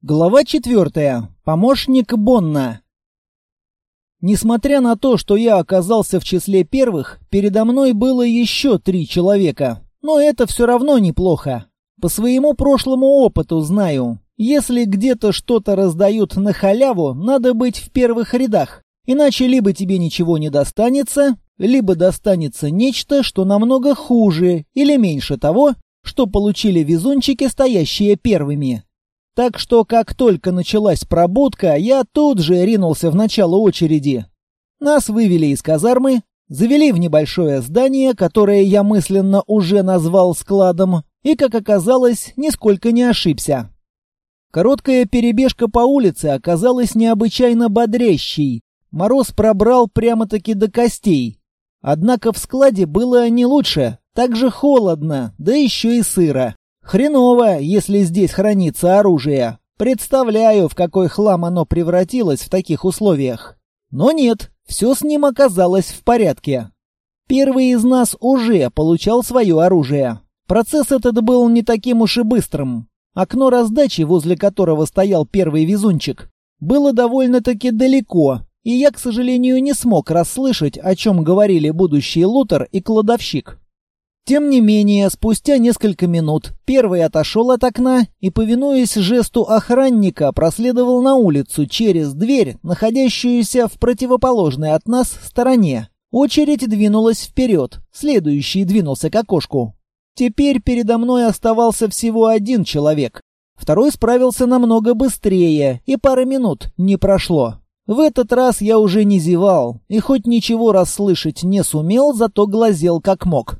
Глава четвертая. Помощник Бонна. Несмотря на то, что я оказался в числе первых, передо мной было еще три человека. Но это все равно неплохо. По своему прошлому опыту знаю. Если где-то что-то раздают на халяву, надо быть в первых рядах. Иначе либо тебе ничего не достанется, либо достанется нечто, что намного хуже или меньше того, что получили везунчики, стоящие первыми. Так что, как только началась пробудка, я тут же ринулся в начало очереди. Нас вывели из казармы, завели в небольшое здание, которое я мысленно уже назвал складом, и, как оказалось, нисколько не ошибся. Короткая перебежка по улице оказалась необычайно бодрящей. Мороз пробрал прямо-таки до костей. Однако в складе было не лучше, так же холодно, да еще и сыро. Хреново, если здесь хранится оружие. Представляю, в какой хлам оно превратилось в таких условиях. Но нет, все с ним оказалось в порядке. Первый из нас уже получал свое оружие. Процесс этот был не таким уж и быстрым. Окно раздачи, возле которого стоял первый везунчик, было довольно-таки далеко, и я, к сожалению, не смог расслышать, о чем говорили будущий лутер и кладовщик. Тем не менее, спустя несколько минут первый отошел от окна и, повинуясь жесту охранника, проследовал на улицу через дверь, находящуюся в противоположной от нас стороне. Очередь двинулась вперед, следующий двинулся к окошку. Теперь передо мной оставался всего один человек. Второй справился намного быстрее, и пара минут не прошло. В этот раз я уже не зевал, и хоть ничего расслышать не сумел, зато глазел как мог.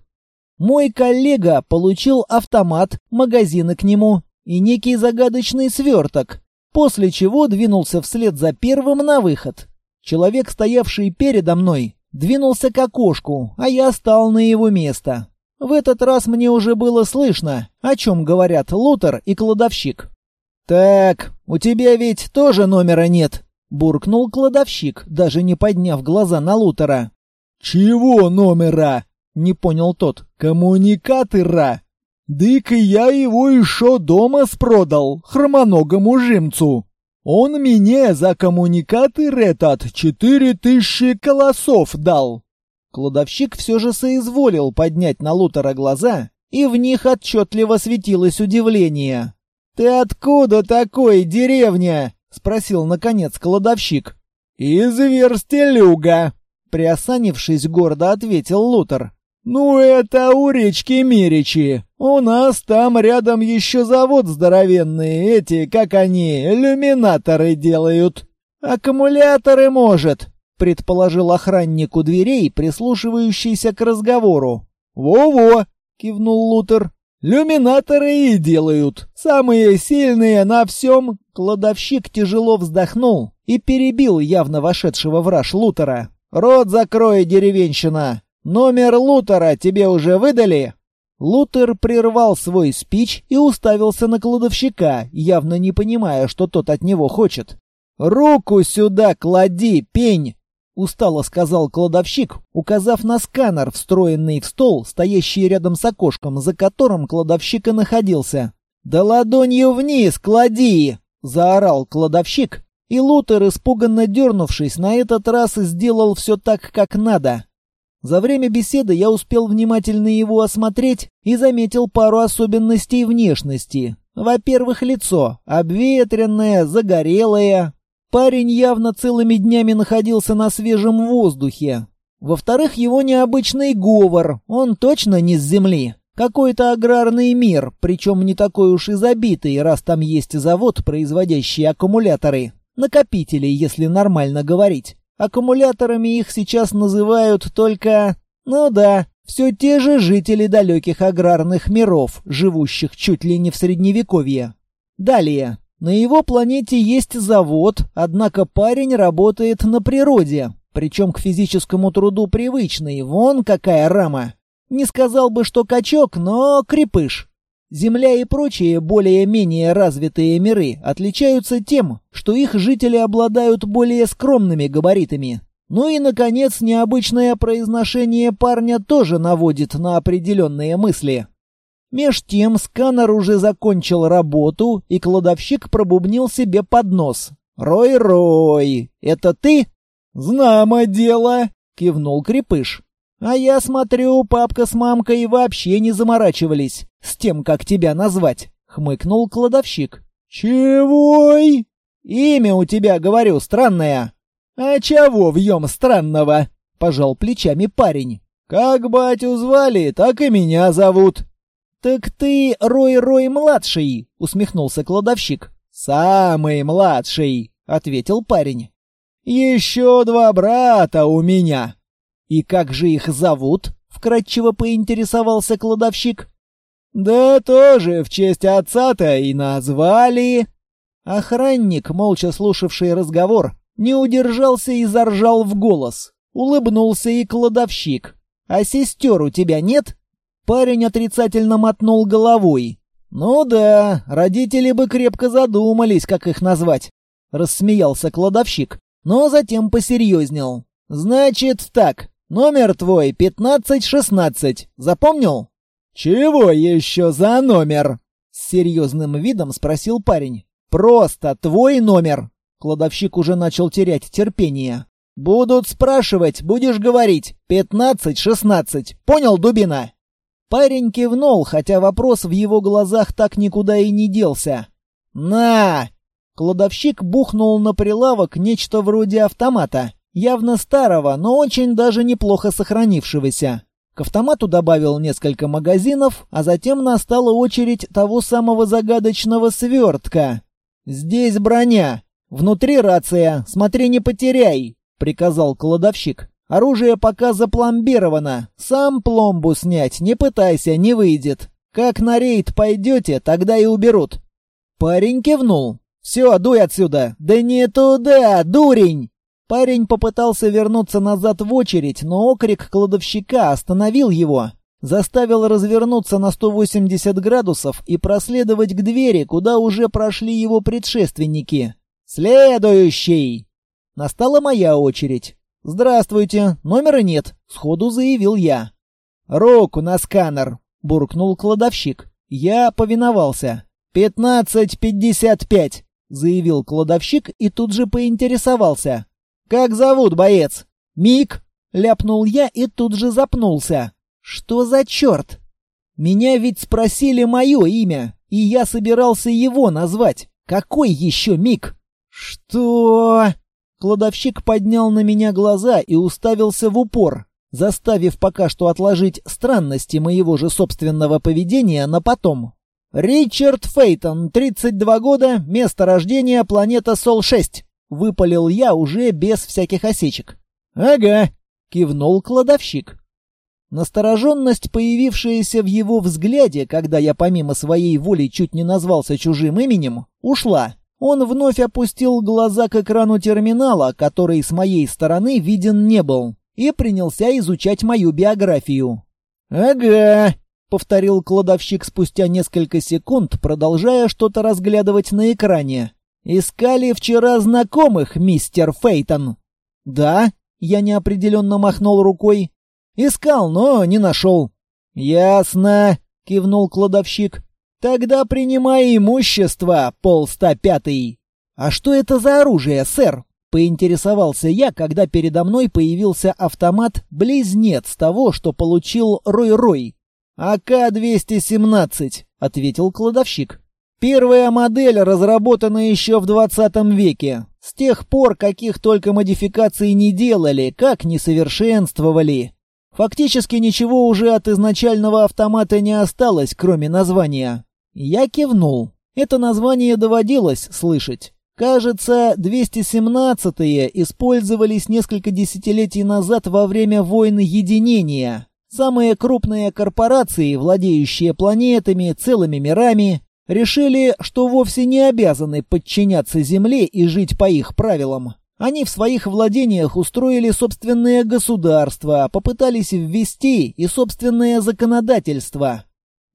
Мой коллега получил автомат, магазины к нему и некий загадочный сверток, после чего двинулся вслед за первым на выход. Человек, стоявший передо мной, двинулся к окошку, а я стал на его место. В этот раз мне уже было слышно, о чем говорят Лутер и кладовщик. «Так, у тебя ведь тоже номера нет?» — буркнул кладовщик, даже не подняв глаза на Лутера. «Чего номера?» Не понял тот. Коммуникатора? Дык я его еще дома спродал, хромоногому жимцу. Он мне за коммуникатор этот четыре тысячи колосов дал. Кладовщик все же соизволил поднять на Лутера глаза, и в них отчетливо светилось удивление. «Ты откуда такой, деревня?» — спросил, наконец, кладовщик. «Из Верстелюга», — приосанившись гордо, ответил Лутер. «Ну, это у речки Меричи. У нас там рядом еще завод здоровенный. Эти, как они, иллюминаторы делают». «Аккумуляторы, может», — предположил охранник у дверей, прислушивающийся к разговору. «Во-во», — кивнул Лутер. «Люминаторы и делают. Самые сильные на всем». Кладовщик тяжело вздохнул и перебил явно вошедшего в Лутера. «Рот закрой, деревенщина! «Номер Лутера тебе уже выдали?» Лутер прервал свой спич и уставился на кладовщика, явно не понимая, что тот от него хочет. «Руку сюда клади, пень!» — устало сказал кладовщик, указав на сканер, встроенный в стол, стоящий рядом с окошком, за которым кладовщик и находился. «Да ладонью вниз клади!» — заорал кладовщик, и Лутер, испуганно дернувшись, на этот раз сделал все так, как надо. За время беседы я успел внимательно его осмотреть и заметил пару особенностей внешности. Во-первых, лицо. Обветренное, загорелое. Парень явно целыми днями находился на свежем воздухе. Во-вторых, его необычный говор. Он точно не с земли. Какой-то аграрный мир, причем не такой уж и забитый, раз там есть завод, производящий аккумуляторы. Накопители, если нормально говорить. Аккумуляторами их сейчас называют только... Ну да, все те же жители далеких аграрных миров, живущих чуть ли не в Средневековье. Далее. На его планете есть завод, однако парень работает на природе, причем к физическому труду привычный, вон какая рама. Не сказал бы, что качок, но крепыш. Земля и прочие более-менее развитые миры отличаются тем, что их жители обладают более скромными габаритами. Ну и, наконец, необычное произношение парня тоже наводит на определенные мысли. Меж тем сканер уже закончил работу, и кладовщик пробубнил себе под нос. «Рой-рой, это ты?» «Знамо дело!» — кивнул Крепыш. «А я смотрю, папка с мамкой вообще не заморачивались с тем, как тебя назвать», — хмыкнул кладовщик. «Чего?» «Имя у тебя, говорю, странное». «А чего вьем странного?» — пожал плечами парень. «Как батю звали, так и меня зовут». «Так ты Рой-Рой-младший», — усмехнулся кладовщик. «Самый младший», — ответил парень. «Еще два брата у меня». «И как же их зовут?» — вкратчиво поинтересовался кладовщик. «Да тоже в честь отца-то и назвали...» Охранник, молча слушавший разговор, не удержался и заржал в голос. Улыбнулся и кладовщик. «А сестер у тебя нет?» Парень отрицательно мотнул головой. «Ну да, родители бы крепко задумались, как их назвать», — рассмеялся кладовщик, но затем посерьезнел. «Значит так, номер твой пятнадцать-шестнадцать, запомнил?» «Чего еще за номер?» — с серьезным видом спросил парень. «Просто твой номер!» Кладовщик уже начал терять терпение. «Будут спрашивать, будешь говорить. Пятнадцать-шестнадцать. Понял, Дубина?» Парень кивнул, хотя вопрос в его глазах так никуда и не делся. «На!» Кладовщик бухнул на прилавок нечто вроде автомата, явно старого, но очень даже неплохо сохранившегося. К автомату добавил несколько магазинов, а затем настала очередь того самого загадочного свертка. «Здесь броня. Внутри рация. Смотри, не потеряй», — приказал кладовщик. Оружие пока запломбировано. Сам пломбу снять не пытайся, не выйдет. Как на рейд пойдете, тогда и уберут. Парень кивнул. «Все, дуй отсюда!» «Да не туда, дурень!» Парень попытался вернуться назад в очередь, но окрик кладовщика остановил его. Заставил развернуться на 180 градусов и проследовать к двери, куда уже прошли его предшественники. «Следующий!» Настала моя очередь. «Здравствуйте, номера нет», — сходу заявил я. «Руку на сканер», — буркнул кладовщик. Я повиновался. «Пятнадцать пятьдесят пять», — заявил кладовщик и тут же поинтересовался. «Как зовут, боец?» «Мик», — ляпнул я и тут же запнулся. «Что за черт?» Меня ведь спросили мое имя, и я собирался его назвать. Какой еще Мик? «Что?» Кладовщик поднял на меня глаза и уставился в упор, заставив пока что отложить странности моего же собственного поведения на потом. «Ричард Фейтон, 32 года, место рождения, планета Сол-6», — выпалил я уже без всяких осечек. «Ага», — кивнул кладовщик. Настороженность, появившаяся в его взгляде, когда я помимо своей воли чуть не назвался чужим именем, ушла. Он вновь опустил глаза к экрану терминала, который с моей стороны виден не был, и принялся изучать мою биографию. «Ага», — повторил кладовщик спустя несколько секунд, продолжая что-то разглядывать на экране. «Искали вчера знакомых, мистер Фейтон?» «Да», — я неопределенно махнул рукой. «Искал, но не нашел». «Ясно», — кивнул кладовщик. «Тогда принимай имущество, пол ста пятый». «А что это за оружие, сэр?» — поинтересовался я, когда передо мной появился автомат-близнец того, что получил Рой-Рой. «АК-217», — ответил кладовщик. «Первая модель разработана еще в 20 веке. С тех пор каких только модификаций не делали, как не совершенствовали. Фактически ничего уже от изначального автомата не осталось, кроме названия. Я кивнул. Это название доводилось слышать. Кажется, 217-е использовались несколько десятилетий назад во время войны единения. Самые крупные корпорации, владеющие планетами, целыми мирами, решили, что вовсе не обязаны подчиняться Земле и жить по их правилам. Они в своих владениях устроили собственное государство, попытались ввести и собственное законодательство,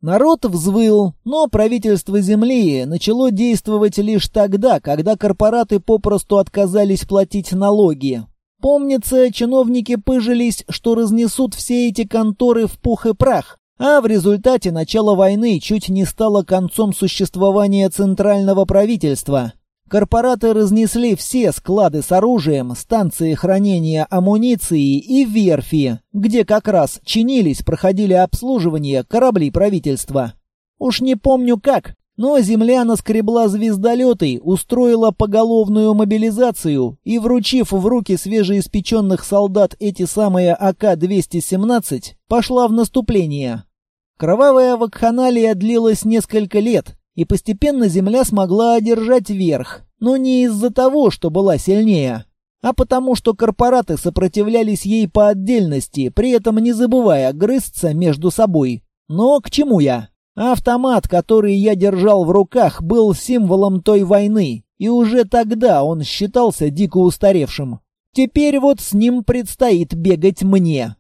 Народ взвыл, но правительство Земли начало действовать лишь тогда, когда корпораты попросту отказались платить налоги. Помнится, чиновники пыжились, что разнесут все эти конторы в пух и прах, А в результате начало войны чуть не стало концом существования центрального правительства. Корпораты разнесли все склады с оружием, станции хранения амуниции и верфи, где как раз чинились, проходили обслуживание корабли правительства. Уж не помню как, но земля наскребла звездолеты, устроила поголовную мобилизацию и, вручив в руки свежеиспеченных солдат эти самые АК-217, пошла в наступление. Кровавая вакханалия длилась несколько лет, и постепенно земля смогла одержать верх, но не из-за того, что была сильнее, а потому что корпораты сопротивлялись ей по отдельности, при этом не забывая грызться между собой. Но к чему я? Автомат, который я держал в руках, был символом той войны, и уже тогда он считался дико устаревшим. Теперь вот с ним предстоит бегать мне.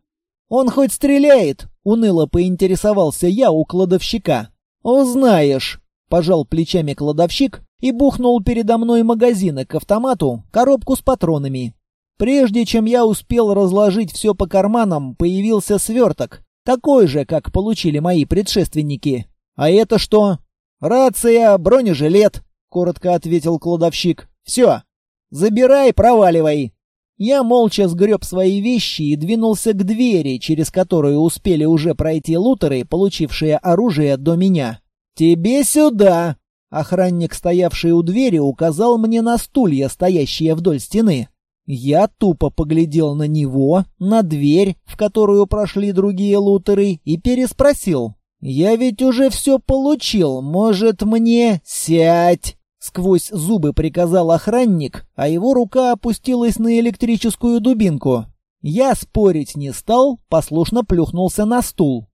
«Он хоть стреляет?» — уныло поинтересовался я у кладовщика. «Узнаешь», — пожал плечами кладовщик и бухнул передо мной магазины к автомату, коробку с патронами. Прежде чем я успел разложить все по карманам, появился сверток, такой же, как получили мои предшественники. А это что? Рация, бронежилет, коротко ответил кладовщик. Все. Забирай, проваливай. Я молча сгреб свои вещи и двинулся к двери, через которую успели уже пройти лутеры, получившие оружие до меня. «Тебе сюда!» Охранник, стоявший у двери, указал мне на стулья, стоящие вдоль стены. Я тупо поглядел на него, на дверь, в которую прошли другие лутеры, и переспросил. «Я ведь уже все получил, может мне...» «Сядь!» Сквозь зубы приказал охранник, а его рука опустилась на электрическую дубинку. Я спорить не стал, послушно плюхнулся на стул.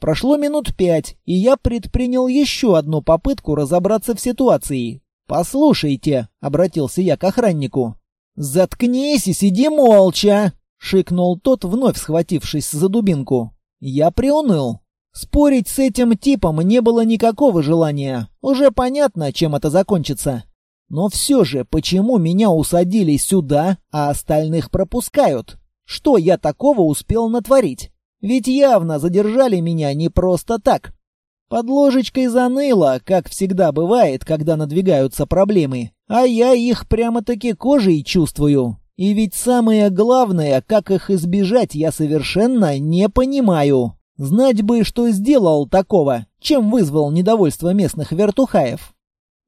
Прошло минут пять, и я предпринял еще одну попытку разобраться в ситуации. «Послушайте», — обратился я к охраннику, «Заткнись и сиди молча!» — шикнул тот, вновь схватившись за дубинку. Я приуныл. Спорить с этим типом не было никакого желания. Уже понятно, чем это закончится. Но все же, почему меня усадили сюда, а остальных пропускают? Что я такого успел натворить? Ведь явно задержали меня не просто так. Под ложечкой заныло, как всегда бывает, когда надвигаются проблемы. А я их прямо-таки кожей чувствую. И ведь самое главное, как их избежать, я совершенно не понимаю. Знать бы, что сделал такого, чем вызвал недовольство местных вертухаев.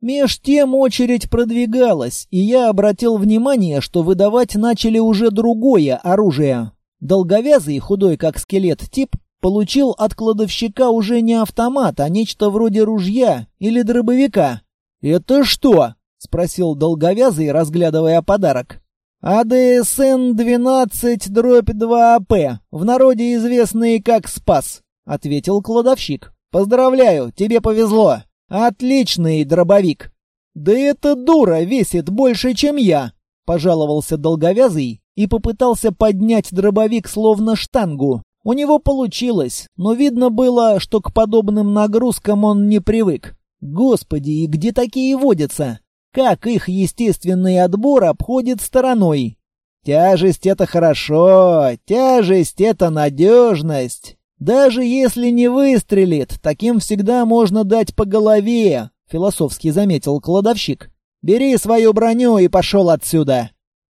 Меж тем очередь продвигалась, и я обратил внимание, что выдавать начали уже другое оружие. Долговязый, худой как скелет тип, получил от кладовщика уже не автомат, а нечто вроде ружья или дробовика. «Это что?» — спросил долговязый, разглядывая подарок. «АДСН-12 дробь 2АП, в народе известный как «Спас», — ответил кладовщик. «Поздравляю, тебе повезло. Отличный дробовик». «Да эта дура весит больше, чем я», — пожаловался долговязый и попытался поднять дробовик словно штангу. У него получилось, но видно было, что к подобным нагрузкам он не привык. Господи, и где такие водятся? как их естественный отбор обходит стороной. Тяжесть — это хорошо, тяжесть — это надежность. Даже если не выстрелит, таким всегда можно дать по голове, философски заметил кладовщик. Бери свою броню и пошел отсюда.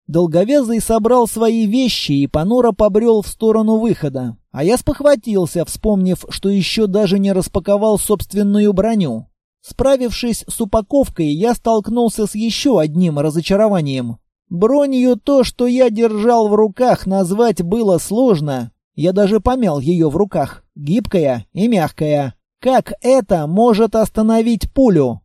Долговязый собрал свои вещи и понуро побрел в сторону выхода. А я спохватился, вспомнив, что еще даже не распаковал собственную броню. Справившись с упаковкой, я столкнулся с еще одним разочарованием. Бронью то, что я держал в руках, назвать было сложно. Я даже помял ее в руках. Гибкая и мягкая. Как это может остановить пулю?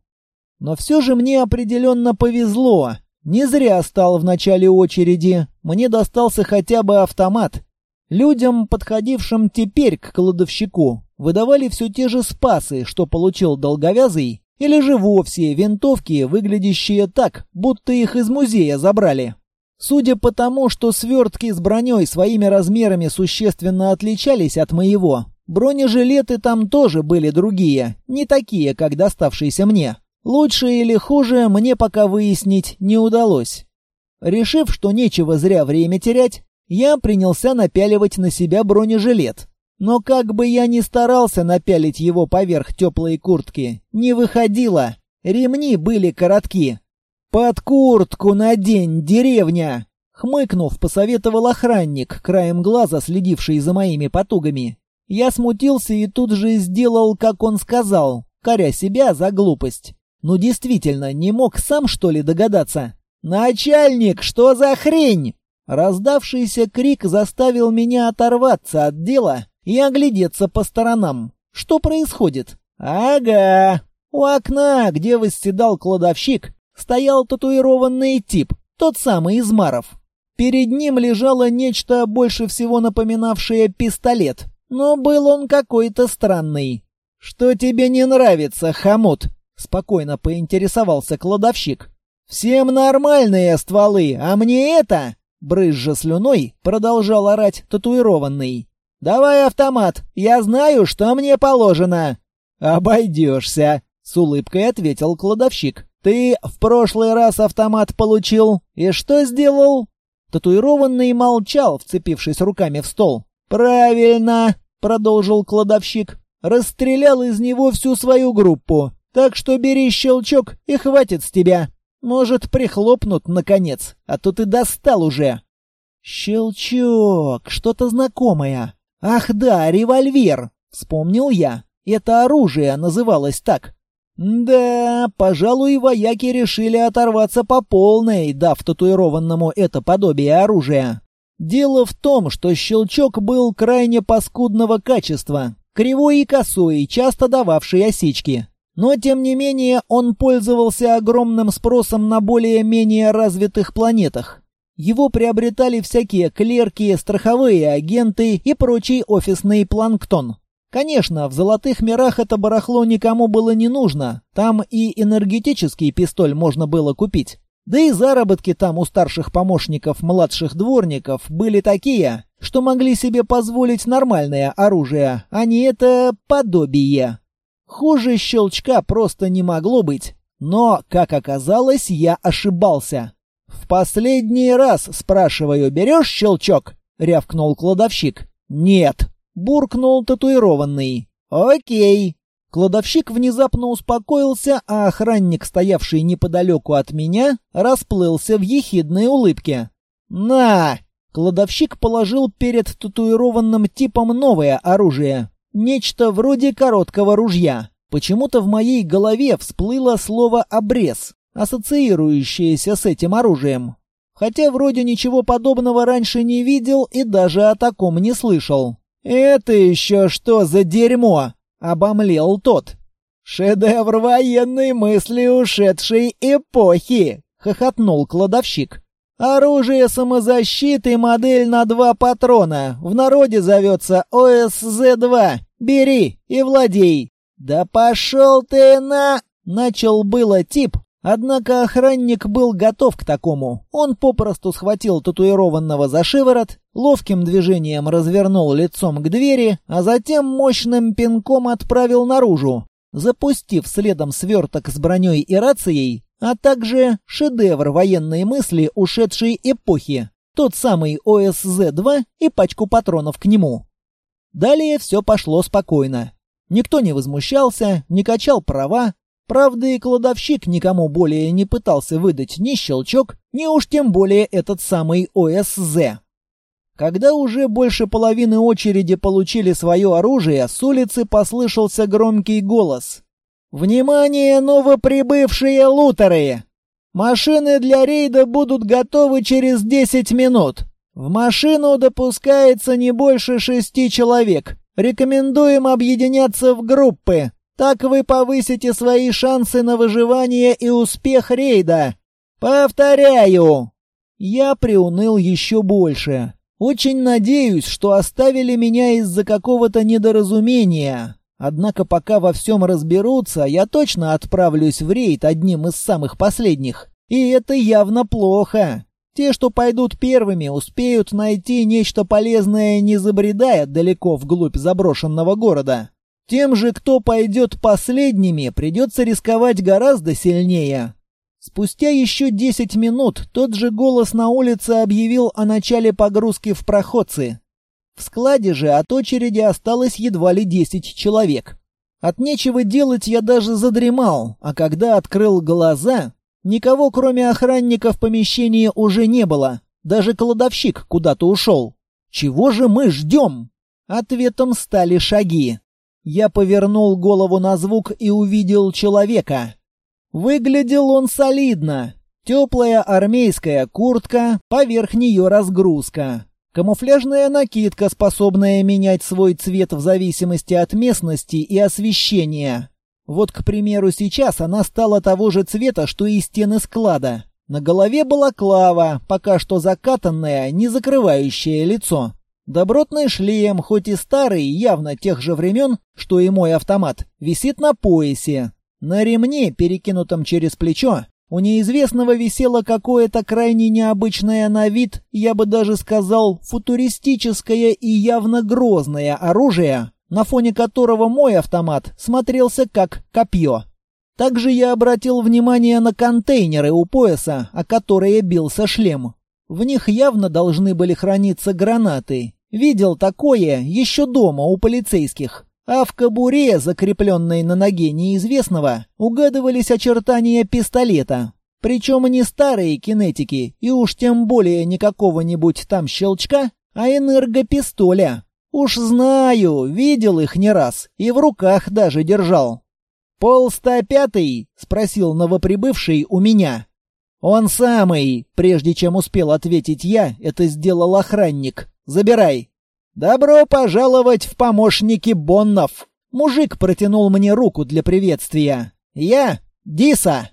Но все же мне определенно повезло. Не зря стал в начале очереди. Мне достался хотя бы автомат. Людям, подходившим теперь к кладовщику, выдавали все те же спасы, что получил долговязый, или же вовсе винтовки, выглядящие так, будто их из музея забрали. Судя по тому, что свертки с броней своими размерами существенно отличались от моего, бронежилеты там тоже были другие, не такие, как доставшиеся мне. Лучше или хуже мне пока выяснить не удалось. Решив, что нечего зря время терять, я принялся напяливать на себя бронежилет. Но как бы я ни старался напялить его поверх теплой куртки, не выходило. Ремни были коротки. «Под куртку надень, деревня!» Хмыкнув, посоветовал охранник, краем глаза следивший за моими потугами. Я смутился и тут же сделал, как он сказал, коря себя за глупость. Ну действительно, не мог сам что ли догадаться? «Начальник, что за хрень?» Раздавшийся крик заставил меня оторваться от дела и оглядеться по сторонам. Что происходит? Ага. У окна, где восседал кладовщик, стоял татуированный тип, тот самый из Маров. Перед ним лежало нечто больше всего напоминавшее пистолет, но был он какой-то странный. «Что тебе не нравится, хомут?» — спокойно поинтересовался кладовщик. «Всем нормальные стволы, а мне это...» Брызжа слюной, продолжал орать татуированный. «Давай автомат, я знаю, что мне положено». «Обойдешься», — с улыбкой ответил кладовщик. «Ты в прошлый раз автомат получил, и что сделал?» Татуированный молчал, вцепившись руками в стол. «Правильно!» — продолжил кладовщик. «Расстрелял из него всю свою группу. Так что бери щелчок и хватит с тебя. Может, прихлопнут, наконец, а то ты достал уже». «Щелчок! Что-то знакомое. Ах да, револьвер!» — вспомнил я. «Это оружие называлось так. Да, пожалуй, вояки решили оторваться по полной, дав татуированному это подобие оружия. Дело в том, что щелчок был крайне паскудного качества, кривой и косой, часто дававший осечки. Но, тем не менее, он пользовался огромным спросом на более-менее развитых планетах. Его приобретали всякие клерки, страховые агенты и прочий офисный планктон. Конечно, в золотых мирах это барахло никому было не нужно. Там и энергетический пистоль можно было купить. Да и заработки там у старших помощников младших дворников были такие, что могли себе позволить нормальное оружие, а не это подобие. Хуже щелчка просто не могло быть. Но, как оказалось, я ошибался. «В последний раз, спрашиваю, берешь щелчок?» — рявкнул кладовщик. «Нет», буркнул татуированный. «Окей». Кладовщик внезапно успокоился, а охранник, стоявший неподалеку от меня, расплылся в ехидной улыбке. «На!» Кладовщик положил перед татуированным типом новое оружие. Нечто вроде короткого ружья. Почему-то в моей голове всплыло слово «обрез», ассоциирующееся с этим оружием. Хотя вроде ничего подобного раньше не видел и даже о таком не слышал. «Это еще что за дерьмо?» — обомлел тот. «Шедевр военной мысли ушедшей эпохи!» — хохотнул кладовщик. «Оружие самозащиты модель на два патрона. В народе зовется ОСЗ-2. Бери и владей». «Да пошел ты на...» — начал было тип, Однако охранник был готов к такому. Он попросту схватил татуированного за шиворот, ловким движением развернул лицом к двери, а затем мощным пинком отправил наружу, запустив следом сверток с броней и рацией, а также шедевр военной мысли ушедшей эпохи, тот самый ОСЗ-2 и пачку патронов к нему. Далее все пошло спокойно. Никто не возмущался, не качал права, Правда, и кладовщик никому более не пытался выдать ни щелчок, ни уж тем более этот самый ОСЗ. Когда уже больше половины очереди получили свое оружие, с улицы послышался громкий голос. «Внимание, новоприбывшие лутеры! Машины для рейда будут готовы через 10 минут. В машину допускается не больше шести человек. Рекомендуем объединяться в группы. Так вы повысите свои шансы на выживание и успех рейда. Повторяю. Я приуныл еще больше. Очень надеюсь, что оставили меня из-за какого-то недоразумения. Однако пока во всем разберутся, я точно отправлюсь в рейд одним из самых последних. И это явно плохо. Те, что пойдут первыми, успеют найти нечто полезное, не забредая далеко вглубь заброшенного города. Тем же, кто пойдет последними, придется рисковать гораздо сильнее. Спустя еще десять минут тот же голос на улице объявил о начале погрузки в проходцы. В складе же от очереди осталось едва ли десять человек. От нечего делать я даже задремал, а когда открыл глаза, никого кроме охранника в помещении уже не было. Даже кладовщик куда-то ушел. Чего же мы ждем? Ответом стали шаги. Я повернул голову на звук и увидел человека. Выглядел он солидно. Теплая армейская куртка, поверх нее разгрузка. Камуфляжная накидка, способная менять свой цвет в зависимости от местности и освещения. Вот, к примеру, сейчас она стала того же цвета, что и стены склада. На голове была клава, пока что закатанная, не закрывающая лицо. Добротный шлем, хоть и старый, явно тех же времен, что и мой автомат, висит на поясе. На ремне, перекинутом через плечо, у неизвестного висело какое-то крайне необычное на вид, я бы даже сказал, футуристическое и явно грозное оружие, на фоне которого мой автомат смотрелся как копье. Также я обратил внимание на контейнеры у пояса, о которые бился шлем. В них явно должны были храниться гранаты, Видел такое еще дома у полицейских. А в кобуре, закрепленной на ноге неизвестного, угадывались очертания пистолета. Причем не старые кинетики, и уж тем более не какого-нибудь там щелчка, а энергопистоля. Уж знаю, видел их не раз, и в руках даже держал. «Пол ста пятый?» — спросил новоприбывший у меня. «Он самый!» — прежде чем успел ответить я, это сделал охранник. Забирай. Добро пожаловать в помощники Боннов. Мужик протянул мне руку для приветствия. Я Диса.